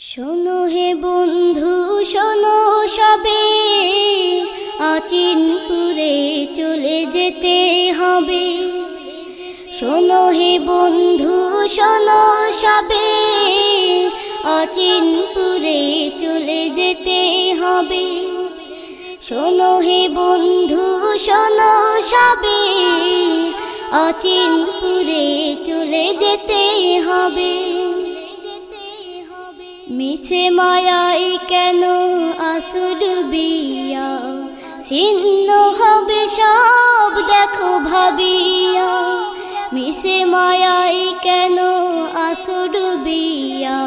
শোনো হে বন্ধু, শোনো সবে। অচিনপুরে চলে যেতে হবে। শোনো হে বন্ধু, শোনো সবে। অচিনপুরে চলে যেতে হবে। শোনো হে বন্ধু, শোনো সবে। অচিনপুরে চলে যেতে হবে। মিছে মায়াই কেন আসল বিয়া? ছিন্ন হবে সব, দেখো ভাবিয়া। মিছে মায়াই কেন আসল বিয়া?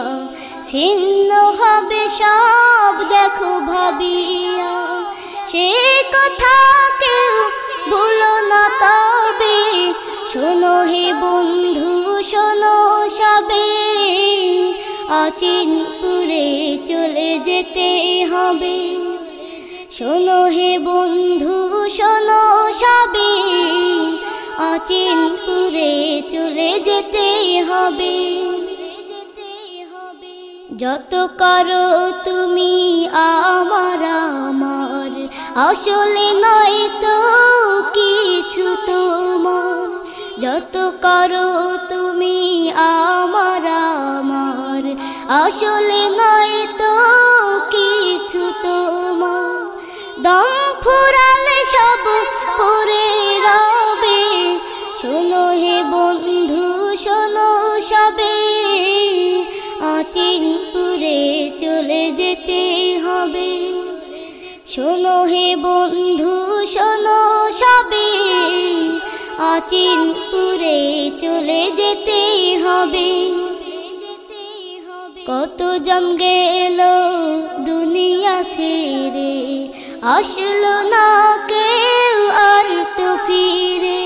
ছিন্ন হবে সব, দেখো ভাবিয়া। সে কথা কেউ ভুলো না তবে, শোনো হে বন্ধু অচিনপুরে চলে যেতে হবে। শোনো হে বন্ধু, শোনো সবে অচিনপুরে চলে যেতে হবে। যত করো তুমি আমার আমার আসলে নয় তো কিছু তোমার। যত করো তুমি আমার আমার আসলে নয় তো কিছু তোমার। দম ফুরালে সব পরে রবে। শোনো হে বন্ধু, শোনো সবে। অচিনপুরে চলে যেতে হবে। শোনো হে বন্ধু, শোনো সবে। অচিনপুরে চলে যেতে হবে। কত জন গেল দুনিয়া সেরে আসলো না কেউ আর তো ফিরে।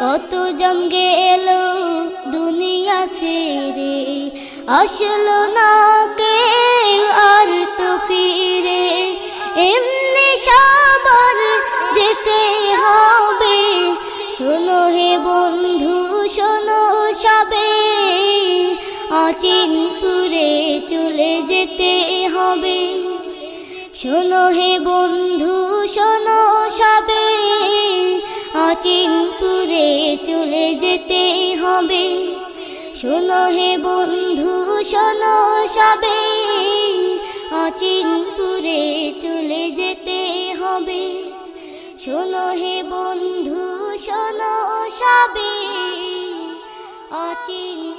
কত জন গেল দুনিয়া সেরে আসলো না কেউ আর তো ফিরে অচিনপুরে চলে যেতে হবে। শোনো হে বন্ধু, শোনো সবে। অচিনপুরে চলে যেতে হবে। শোনো হে বন্ধু, শোনো সবে। অচিনপুরে চলে যেতে হবে। শোনো হে বন্ধু, শোনো সবে। অচিন